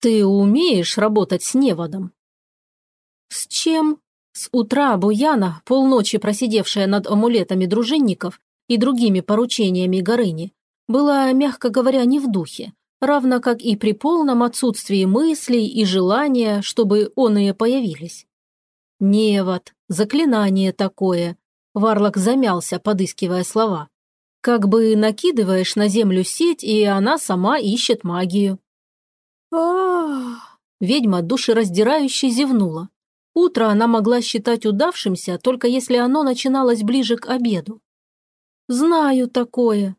«Ты умеешь работать с неводом?» «С чем?» С утра Буяна, полночи просидевшая над амулетами дружинников и другими поручениями Горыни, была, мягко говоря, не в духе, равно как и при полном отсутствии мыслей и желания, чтобы оные появились. «Невод, заклинание такое», – Варлок замялся, подыскивая слова. «Как бы накидываешь на землю сеть, и она сама ищет магию». «Ах!» – ведьма душераздирающе зевнула. Утро она могла считать удавшимся, только если оно начиналось ближе к обеду. «Знаю такое».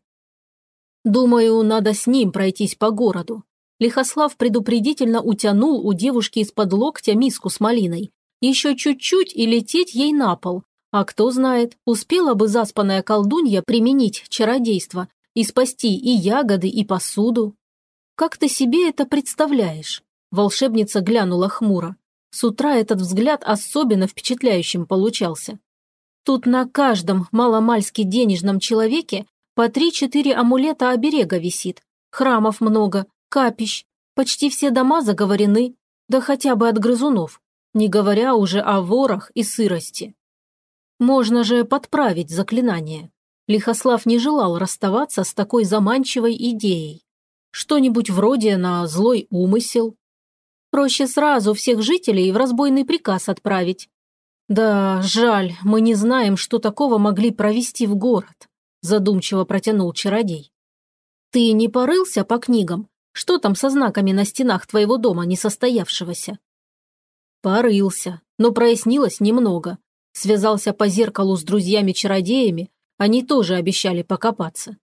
«Думаю, надо с ним пройтись по городу». Лихослав предупредительно утянул у девушки из-под локтя миску с малиной. Еще чуть-чуть и лететь ей на пол. А кто знает, успела бы заспанная колдунья применить чародейство и спасти и ягоды, и посуду. «Как ты себе это представляешь?» Волшебница глянула хмуро. С утра этот взгляд особенно впечатляющим получался. Тут на каждом маломальски денежном человеке по три-четыре амулета оберега висит. Храмов много, капищ. Почти все дома заговорены, да хотя бы от грызунов, не говоря уже о ворах и сырости. Можно же подправить заклинание. Лихослав не желал расставаться с такой заманчивой идеей. Что-нибудь вроде на злой умысел, Проще сразу всех жителей в разбойный приказ отправить. Да, жаль, мы не знаем, что такого могли провести в город, задумчиво протянул чародей. Ты не порылся по книгам? Что там со знаками на стенах твоего дома несостоявшегося? Порылся, но прояснилось немного. Связался по зеркалу с друзьями-чародеями, они тоже обещали покопаться.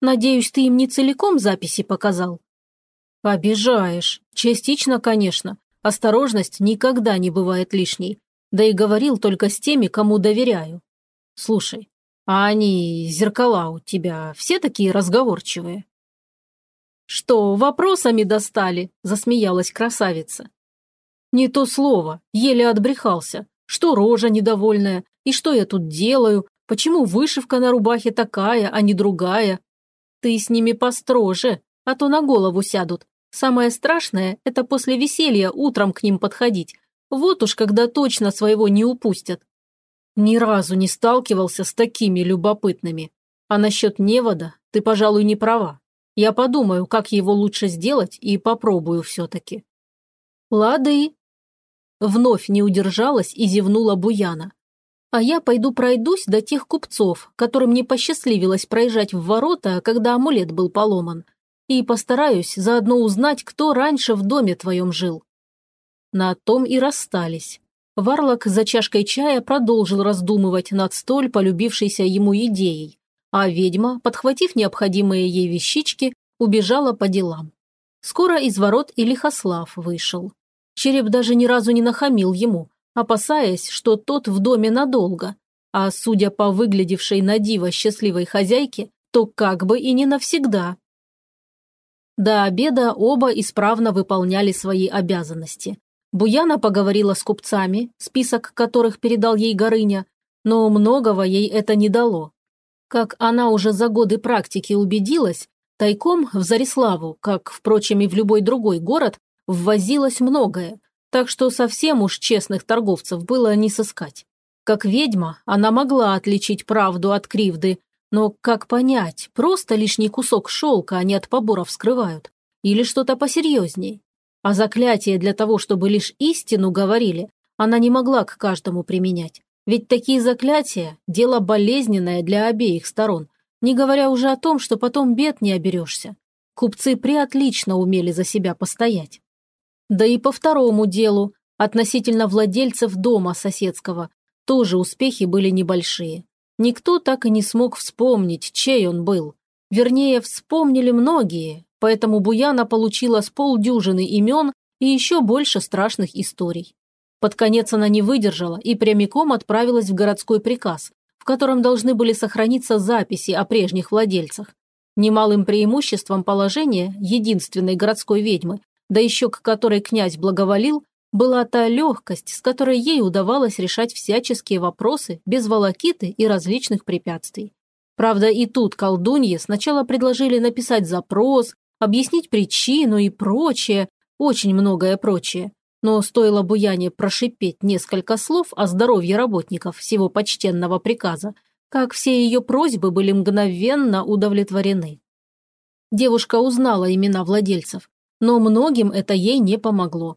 Надеюсь, ты им не целиком записи показал? «Обижаешь. Частично, конечно. Осторожность никогда не бывает лишней. Да и говорил только с теми, кому доверяю. Слушай, а они, зеркала у тебя, все такие разговорчивые?» «Что, вопросами достали?» – засмеялась красавица. «Не то слово, еле отбрехался. Что рожа недовольная, и что я тут делаю, почему вышивка на рубахе такая, а не другая? Ты с ними построже, а то на голову сядут, Самое страшное – это после веселья утром к ним подходить. Вот уж когда точно своего не упустят. Ни разу не сталкивался с такими любопытными. А насчет невода ты, пожалуй, не права. Я подумаю, как его лучше сделать, и попробую все-таки. Лады. Вновь не удержалась и зевнула Буяна. А я пойду пройдусь до тех купцов, которым не посчастливилось проезжать в ворота, когда амулет был поломан – и постараюсь заодно узнать, кто раньше в доме твоем жил». На том и расстались. Варлок за чашкой чая продолжил раздумывать над столь полюбившейся ему идеей, а ведьма, подхватив необходимые ей вещички, убежала по делам. Скоро из ворот и Лихослав вышел. Череп даже ни разу не нахамил ему, опасаясь, что тот в доме надолго, а судя по выглядевшей на диво счастливой хозяйке, то как бы и не навсегда. До обеда оба исправно выполняли свои обязанности. Буяна поговорила с купцами, список которых передал ей Горыня, но многого ей это не дало. Как она уже за годы практики убедилась, тайком в Зариславу, как, впрочем, и в любой другой город, ввозилось многое, так что совсем уж честных торговцев было не сыскать. Как ведьма, она могла отличить правду от кривды, но как понять, просто лишний кусок шелка они от поборов скрывают? Или что-то посерьезней? А заклятие для того, чтобы лишь истину говорили, она не могла к каждому применять. Ведь такие заклятия – дело болезненное для обеих сторон, не говоря уже о том, что потом бед не оберешься. Купцы приотлично умели за себя постоять. Да и по второму делу, относительно владельцев дома соседского, тоже успехи были небольшие. Никто так и не смог вспомнить, чей он был. Вернее, вспомнили многие, поэтому Буяна получила с полдюжины имен и еще больше страшных историй. Под конец она не выдержала и прямиком отправилась в городской приказ, в котором должны были сохраниться записи о прежних владельцах. Немалым преимуществом положения единственной городской ведьмы, да еще к которой князь благоволил, была та легкость, с которой ей удавалось решать всяческие вопросы без волокиты и различных препятствий. Правда, и тут колдуньи сначала предложили написать запрос, объяснить причину и прочее, очень многое прочее. Но стоило Буяне прошипеть несколько слов о здоровье работников всего почтенного приказа, как все ее просьбы были мгновенно удовлетворены. Девушка узнала имена владельцев, но многим это ей не помогло,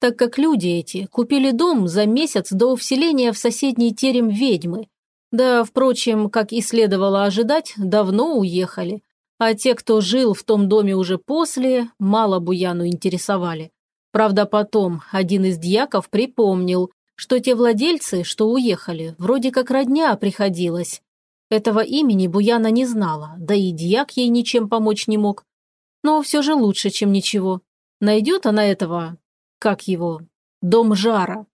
так как люди эти купили дом за месяц до вселения в соседний терем ведьмы. Да, впрочем, как и следовало ожидать, давно уехали, а те, кто жил в том доме уже после, мало Буяну интересовали. Правда, потом один из дьяков припомнил, что те владельцы, что уехали, вроде как родня приходилось. Этого имени Буяна не знала, да и дьяк ей ничем помочь не мог. Но все же лучше, чем ничего. Найдет она этого, как его, дом жара.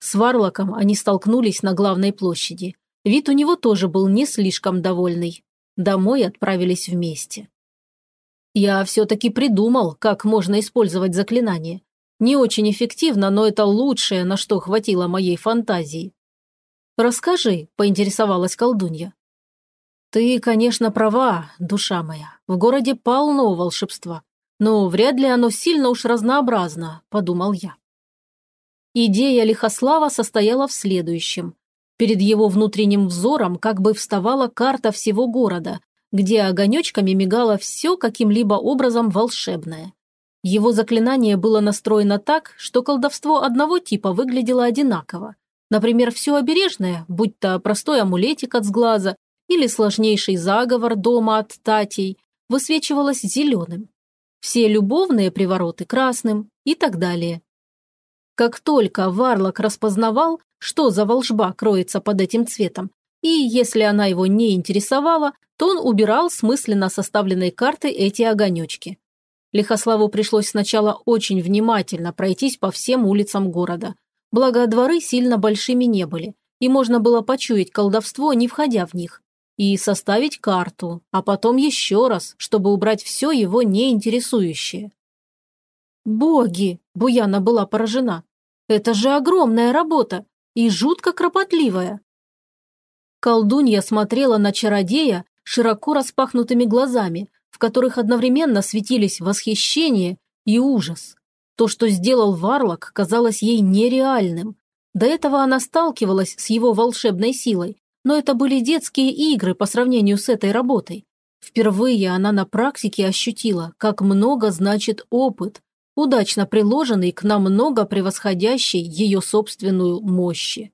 С Варлоком они столкнулись на главной площади. Вид у него тоже был не слишком довольный. Домой отправились вместе. Я все-таки придумал, как можно использовать заклинание. Не очень эффективно, но это лучшее, на что хватило моей фантазии. «Расскажи», – поинтересовалась колдунья. «Ты, конечно, права, душа моя. В городе полно волшебства. Но вряд ли оно сильно уж разнообразно», – подумал я. Идея Лихослава состояла в следующем. Перед его внутренним взором как бы вставала карта всего города, где огонечками мигало все каким-либо образом волшебное. Его заклинание было настроено так, что колдовство одного типа выглядело одинаково. Например, все обережное, будь то простой амулетик от сглаза или сложнейший заговор дома от татей, высвечивалось зеленым. Все любовные привороты – красным и так далее. Как только Варлок распознавал, что за волжба кроется под этим цветом, и если она его не интересовала, то он убирал с мысленно составленной карты эти огонечки. Лихославу пришлось сначала очень внимательно пройтись по всем улицам города. Благо, дворы сильно большими не были, и можно было почуять колдовство, не входя в них. И составить карту, а потом еще раз, чтобы убрать все его неинтересующее. «Боги!» – Буяна была поражена. «Это же огромная работа и жутко кропотливая!» Колдунья смотрела на чародея широко распахнутыми глазами, в которых одновременно светились восхищение и ужас. То, что сделал Варлок, казалось ей нереальным. До этого она сталкивалась с его волшебной силой, но это были детские игры по сравнению с этой работой. Впервые она на практике ощутила, как много значит опыт, удачно приложенный к намного превосходящей ее собственную мощи.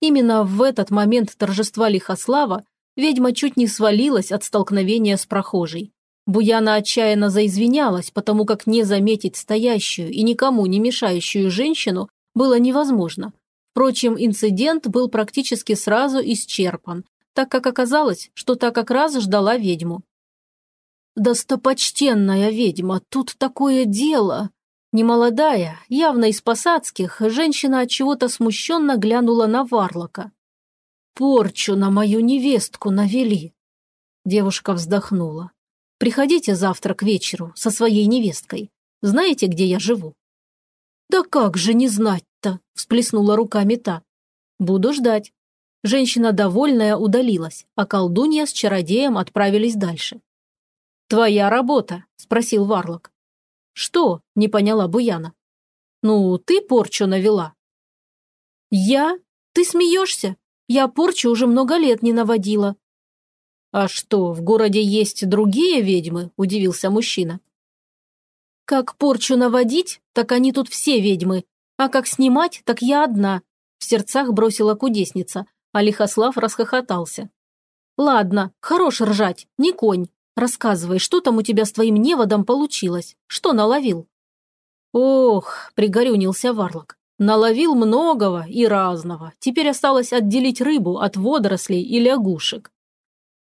Именно в этот момент торжества Лихослава Ведьма чуть не свалилась от столкновения с прохожей. Буяна отчаянно заизвинялась, потому как не заметить стоящую и никому не мешающую женщину было невозможно. Впрочем, инцидент был практически сразу исчерпан, так как оказалось, что та как раз ждала ведьму. «Достопочтенная ведьма, тут такое дело!» Немолодая, явно из посадских, женщина от чего-то смущенно глянула на Варлока. Порчу на мою невестку навели. Девушка вздохнула. Приходите завтра к вечеру со своей невесткой. Знаете, где я живу? Да как же не знать-то, всплеснула руками та. Буду ждать. Женщина довольная удалилась, а колдунья с чародеем отправились дальше. «Твоя работа?» – спросил Варлок. «Что?» – не поняла Буяна. «Ну, ты порчу навела». «Я? Ты смеешься? Я порчу уже много лет не наводила». «А что, в городе есть другие ведьмы?» – удивился мужчина. «Как порчу наводить, так они тут все ведьмы, а как снимать, так я одна», – в сердцах бросила кудесница, а Лихослав расхохотался. «Ладно, хорош ржать, не конь. Рассказывай, что там у тебя с твоим неводом получилось? Что наловил?» «Ох», – пригорюнился Варлок, Наловил многого и разного. Теперь осталось отделить рыбу от водорослей и лягушек.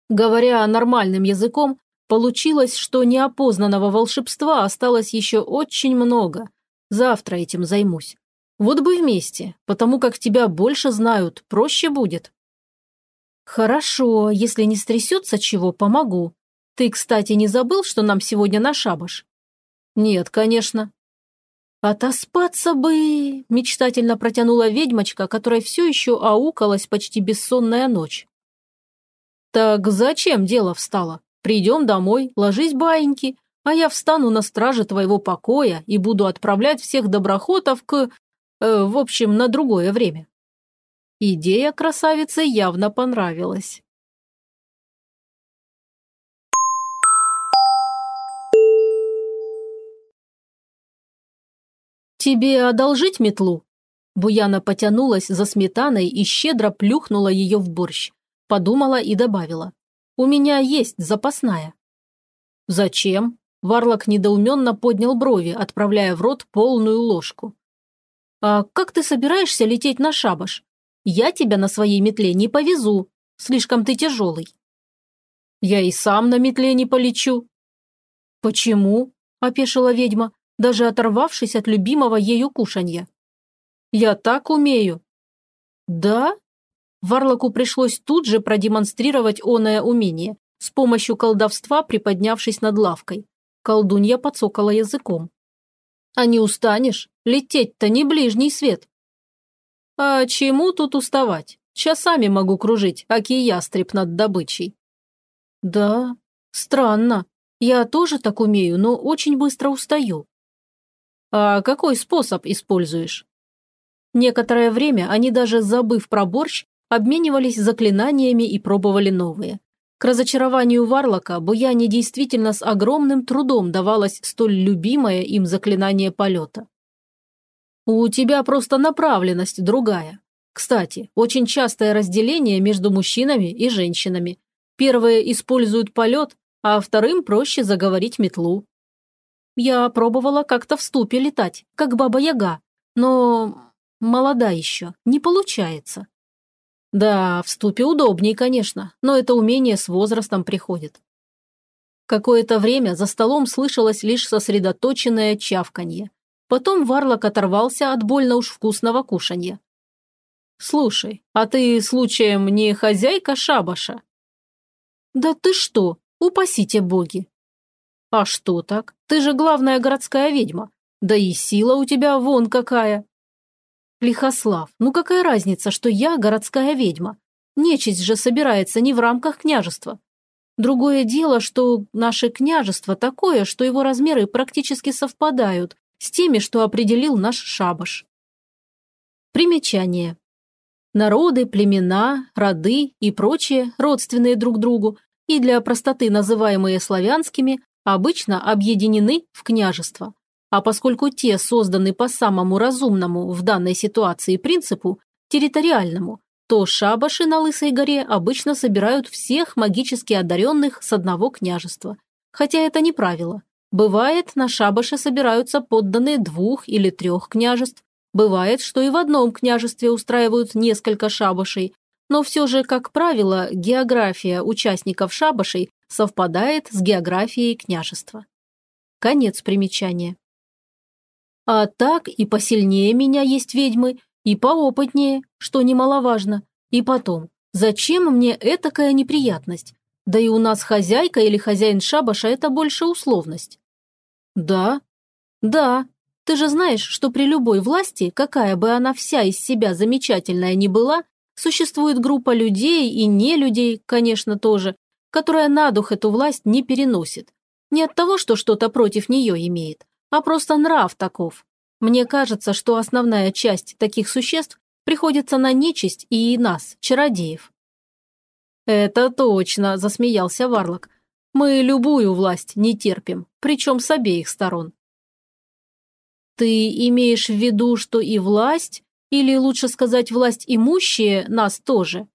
Говоря нормальным языком, получилось, что неопознанного волшебства осталось еще очень много. Завтра этим займусь. Вот бы вместе, потому как тебя больше знают, проще будет. Хорошо, если не стрясется чего, помогу. Ты, кстати, не забыл, что нам сегодня на шабаш? Нет, конечно. «Отоспаться бы!» – мечтательно протянула ведьмочка, которая все еще аукалась почти бессонная ночь. «Так зачем дело встало? Придем домой, ложись баиньки, а я встану на страже твоего покоя и буду отправлять всех доброхотов к... Э, в общем, на другое время». Идея красавицы явно понравилась. «Тебе одолжить метлу?» Буяна потянулась за сметаной и щедро плюхнула ее в борщ. Подумала и добавила. «У меня есть запасная». «Зачем?» Варлок недоуменно поднял брови, отправляя в рот полную ложку. «А как ты собираешься лететь на шабаш? Я тебя на своей метле не повезу. Слишком ты тяжелый». «Я и сам на метле не полечу». «Почему?» – опешила ведьма даже оторвавшись от любимого ею кушанья. «Я так умею». «Да?» Варлоку пришлось тут же продемонстрировать оное умение, с помощью колдовства приподнявшись над лавкой. Колдунья подсокала языком. «А не устанешь? Лететь-то не ближний свет». «А чему тут уставать? Часами могу кружить, аки ястреб над добычей». «Да, странно. Я тоже так умею, но очень быстро устаю. «А какой способ используешь?» Некоторое время они даже, забыв про борщ, обменивались заклинаниями и пробовали новые. К разочарованию Варлока Буяне действительно с огромным трудом давалось столь любимое им заклинание полета. «У тебя просто направленность другая. Кстати, очень частое разделение между мужчинами и женщинами. Первые используют полет, а вторым проще заговорить метлу. Я пробовала как-то в ступе летать, как баба-яга, но молода еще, не получается. Да, в ступе удобнее, конечно, но это умение с возрастом приходит. Какое-то время за столом слышалось лишь сосредоточенное чавканье. Потом Варлок оторвался от больно уж вкусного кушанья. «Слушай, а ты, случаем, не хозяйка шабаша?» «Да ты что, упасите боги!» «А что так? Ты же главная городская ведьма. Да и сила у тебя вон какая!» «Лихослав, ну какая разница, что я городская ведьма? Нечисть же собирается не в рамках княжества. Другое дело, что наше княжество такое, что его размеры практически совпадают с теми, что определил наш шабаш. Примечание. Народы, племена, роды и прочие, родственные друг другу, и для простоты называемые славянскими, обычно объединены в княжества. А поскольку те созданы по самому разумному в данной ситуации принципу, территориальному, то шабаши на Лысой горе обычно собирают всех магически одаренных с одного княжества. Хотя это не правило. Бывает, на шабаше собираются подданные двух или трех княжеств. Бывает, что и в одном княжестве устраивают несколько шабашей. Но все же, как правило, география участников шабашей совпадает с географией княжества. Конец примечания. А так и посильнее меня есть ведьмы, и поопытнее, что немаловажно. И потом, зачем мне этакая неприятность? Да и у нас хозяйка или хозяин шабаша – это больше условность. Да, да, ты же знаешь, что при любой власти, какая бы она вся из себя замечательная ни была, существует группа людей и не людей, конечно, тоже, которая на дух эту власть не переносит. Не от того, что что-то против нее имеет, а просто нрав таков. Мне кажется, что основная часть таких существ приходится на нечисть и нас, чародеев. «Это точно», – засмеялся Варлок. «Мы любую власть не терпим, причем с обеих сторон». «Ты имеешь в виду, что и власть, или лучше сказать, власть имущие нас тоже?»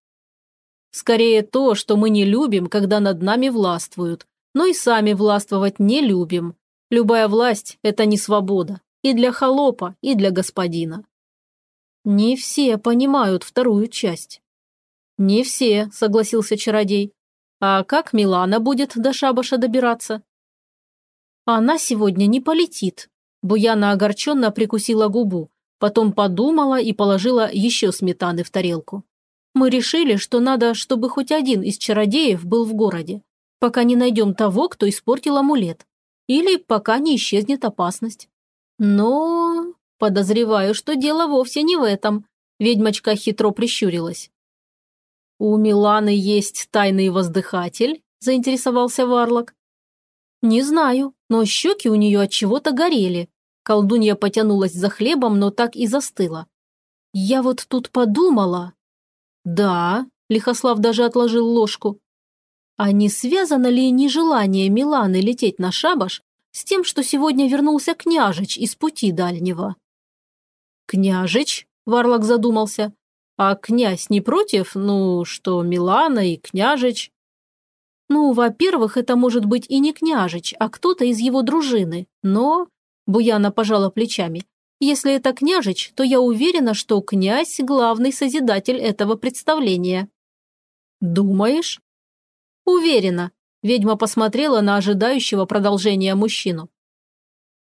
Скорее то, что мы не любим, когда над нами властвуют, но и сами властвовать не любим. Любая власть – это не свобода. И для холопа, и для господина. Не все понимают вторую часть. Не все, согласился чародей. А как Милана будет до шабаша добираться? Она сегодня не полетит. Буяна огорченно прикусила губу, потом подумала и положила еще сметаны в тарелку. Мы решили, что надо, чтобы хоть один из чародеев был в городе, пока не найдем того, кто испортил амулет. Или пока не исчезнет опасность. Но подозреваю, что дело вовсе не в этом. Ведьмочка хитро прищурилась. «У Миланы есть тайный воздыхатель?» – заинтересовался Варлок. Не знаю, но щеки у нее от чего-то горели. Колдунья потянулась за хлебом, но так и застыла. Я вот тут подумала. Да, Лихослав даже отложил ложку. А не связано ли нежелание Миланы лететь на шабаш с тем, что сегодня вернулся княжич из пути дальнего? Княжич? Варлок задумался. А князь не против, ну, что Милана и княжич? Ну, во-первых, это может быть и не княжич, а кто-то из его дружины, но... Буяна пожала плечами. Если это княжич, то я уверена, что князь – главный созидатель этого представления. Думаешь? Уверена. Ведьма посмотрела на ожидающего продолжения мужчину.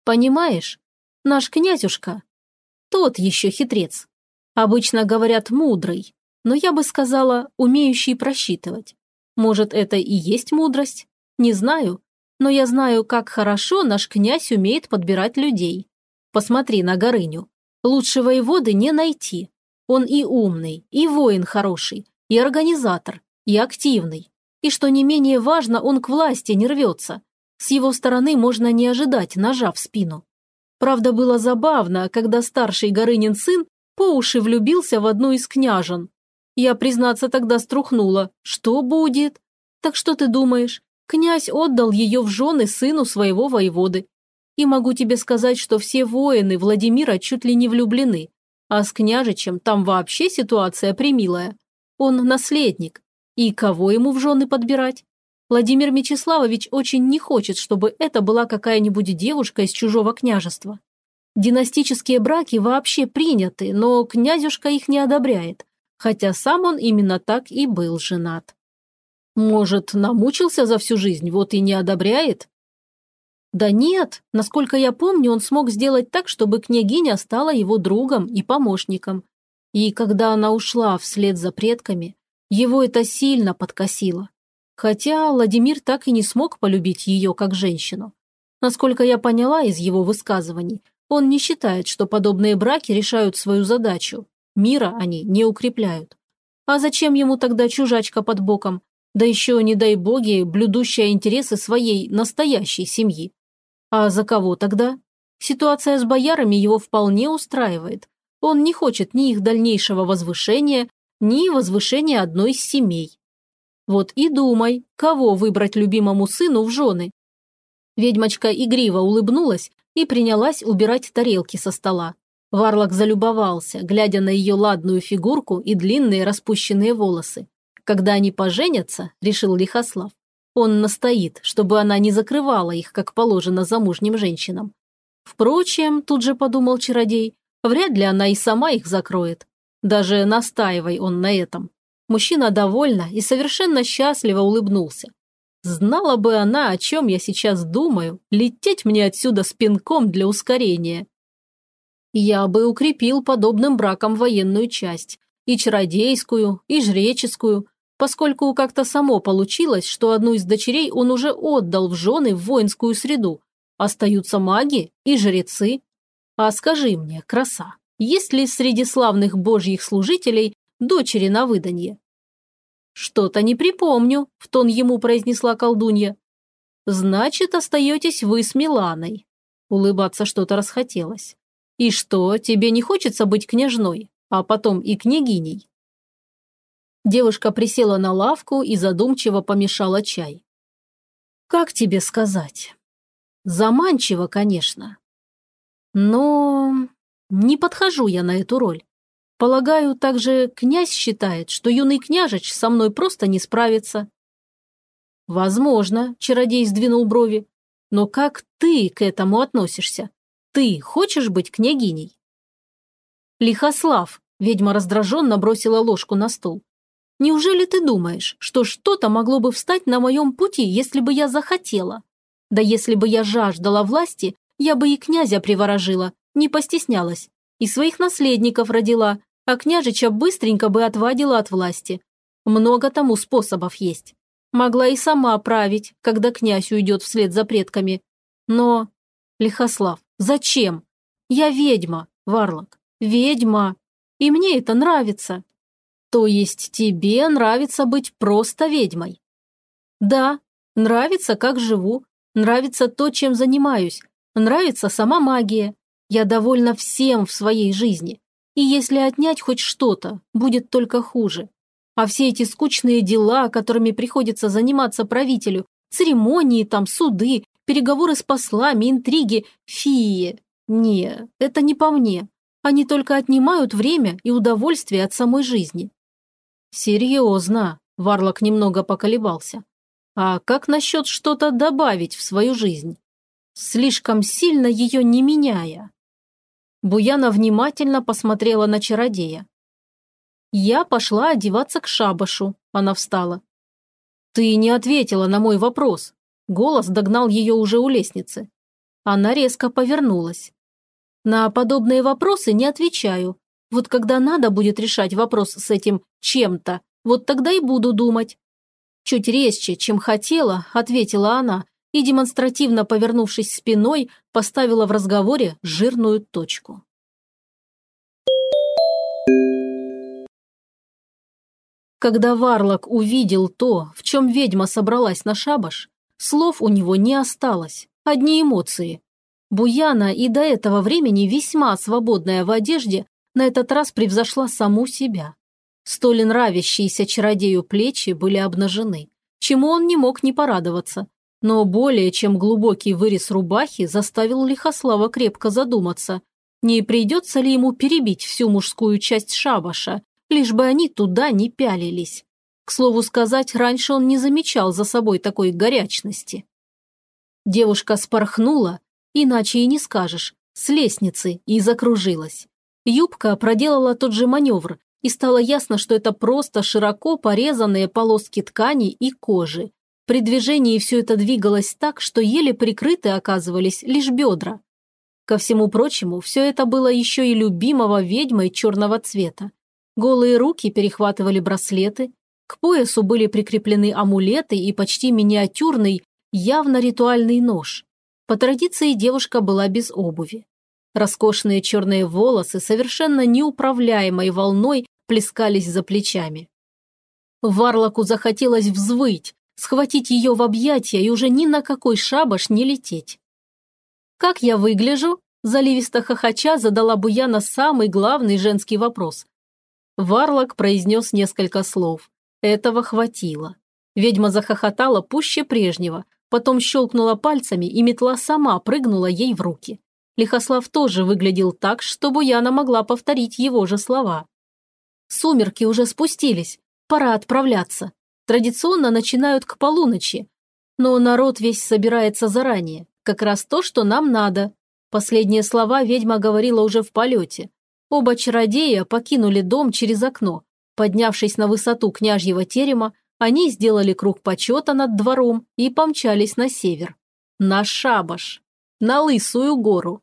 Понимаешь, наш князюшка – тот еще хитрец. Обычно говорят «мудрый», но я бы сказала «умеющий просчитывать». Может, это и есть мудрость? Не знаю, но я знаю, как хорошо наш князь умеет подбирать людей. Посмотри на Горыню. Лучше воеводы не найти. Он и умный, и воин хороший, и организатор, и активный. И что не менее важно, он к власти не рвется. С его стороны можно не ожидать ножа в спину. Правда, было забавно, когда старший Горынин сын по уши влюбился в одну из княжен. Я, признаться, тогда струхнула. Что будет? Так что ты думаешь? Князь отдал ее в жены сыну своего воеводы. И могу тебе сказать, что все воины Владимира чуть ли не влюблены. А с княжичем там вообще ситуация примилая. Он наследник. И кого ему в жены подбирать? Владимир Мечиславович очень не хочет, чтобы это была какая-нибудь девушка из чужого княжества. Династические браки вообще приняты, но князюшка их не одобряет, хотя сам он именно так и был женат. Может, намучился за всю жизнь, вот и не одобряет? Да нет, насколько я помню, он смог сделать так, чтобы княгиня стала его другом и помощником. И когда она ушла вслед за предками, его это сильно подкосило. Хотя Владимир так и не смог полюбить ее как женщину. Насколько я поняла из его высказываний, он не считает, что подобные браки решают свою задачу. Мира они не укрепляют. А зачем ему тогда чужачка под боком? Да еще, не дай боги, блюдущая интересы своей настоящей семьи. А за кого тогда? Ситуация с боярами его вполне устраивает. Он не хочет ни их дальнейшего возвышения, ни возвышения одной из семей. Вот и думай, кого выбрать любимому сыну в жены. Ведьмочка игриво улыбнулась и принялась убирать тарелки со стола. Варлок залюбовался, глядя на ее ладную фигурку и длинные распущенные волосы. Когда они поженятся, решил Лихослав, он настоит, чтобы она не закрывала их, как положено замужним женщинам. Впрочем, тут же подумал чародей, вряд ли она и сама их закроет. Даже настаивай он на этом. Мужчина довольно и совершенно счастливо улыбнулся. Знала бы она, о чем я сейчас думаю, лететь мне отсюда с пинком для ускорения. Я бы укрепил подобным браком военную часть, и чародейскую, и жреческую, поскольку как-то само получилось, что одну из дочерей он уже отдал в жены в воинскую среду. Остаются маги и жрецы. А скажи мне, краса, есть ли среди славных божьих служителей дочери на выданье? «Что-то не припомню», – в тон ему произнесла колдунья. «Значит, остаетесь вы с Миланой». Улыбаться что-то расхотелось. «И что, тебе не хочется быть княжной, а потом и княгиней?» Девушка присела на лавку и задумчиво помешала чай. «Как тебе сказать? Заманчиво, конечно. Но не подхожу я на эту роль. Полагаю, также князь считает, что юный княжич со мной просто не справится. Возможно, чародей сдвинул брови. Но как ты к этому относишься? Ты хочешь быть княгиней? Лихослав, ведьма раздраженно бросила ложку на стол. Неужели ты думаешь, что что-то могло бы встать на моем пути, если бы я захотела? Да если бы я жаждала власти, я бы и князя приворожила, не постеснялась, и своих наследников родила, а княжича быстренько бы отвадила от власти. Много тому способов есть. Могла и сама править, когда князь уйдет вслед за предками. Но... Лихослав, зачем? Я ведьма, Варлок, ведьма. И мне это нравится. То есть тебе нравится быть просто ведьмой? Да, нравится, как живу. Нравится то, чем занимаюсь. Нравится сама магия. Я довольна всем в своей жизни. И если отнять хоть что-то, будет только хуже. А все эти скучные дела, которыми приходится заниматься правителю, церемонии там, суды, переговоры с послами, интриги, фии. Не, это не по мне. Они только отнимают время и удовольствие от самой жизни. Серьезно, Варлок немного поколебался. А как насчет что-то добавить в свою жизнь? Слишком сильно ее не меняя. Буяна внимательно посмотрела на чародея. Я пошла одеваться к шабашу. Она встала. «Ты не ответила на мой вопрос». Голос догнал ее уже у лестницы. Она резко повернулась. «На подобные вопросы не отвечаю. Вот когда надо будет решать вопрос с этим чем-то, вот тогда и буду думать». Чуть резче, чем хотела, ответила она и, демонстративно повернувшись спиной, поставила в разговоре жирную точку. Когда Варлок увидел то, в чем ведьма собралась на шабаш, слов у него не осталось, одни эмоции. Буяна и до этого времени весьма свободная в одежде на этот раз превзошла саму себя. Столь нравящиеся чародею плечи были обнажены, чему он не мог не порадоваться. Но более чем глубокий вырез рубахи заставил Лихослава крепко задуматься, не придется ли ему перебить всю мужскую часть шабаша лишь бы они туда не пялились. К слову сказать, раньше он не замечал за собой такой горячности. Девушка спорхнула, иначе и не скажешь, с лестницы и закружилась. Юбка проделала тот же маневр, и стало ясно, что это просто широко порезанные полоски ткани и кожи. При движении все это двигалось так, что еле прикрыты оказывались лишь бедра. Ко всему прочему, все это было еще и любимого ведьмой черного цвета. Голые руки перехватывали браслеты, к поясу были прикреплены амулеты и почти миниатюрный, явно ритуальный нож. По традиции девушка была без обуви. Роскошные черные волосы совершенно неуправляемой волной плескались за плечами. Варлоку захотелось взвыть, схватить ее в объятия и уже ни на какой шабаш не лететь. «Как я выгляжу?» – заливисто хохоча задала Буяна самый главный женский вопрос. Варлок произнес несколько слов. Этого хватило. Ведьма захохотала пуще прежнего, потом щелкнула пальцами, и метла сама прыгнула ей в руки. Лихослав тоже выглядел так, чтобы Яна могла повторить его же слова. Сумерки уже спустились, пора отправляться. Традиционно начинают к полуночи. Но народ весь собирается заранее, как раз то, что нам надо. Последние слова ведьма говорила уже в полете. Оба чародея покинули дом через окно. Поднявшись на высоту княжьего терема, они сделали круг почета над двором и помчались на север. На шабаш. На Лысую гору.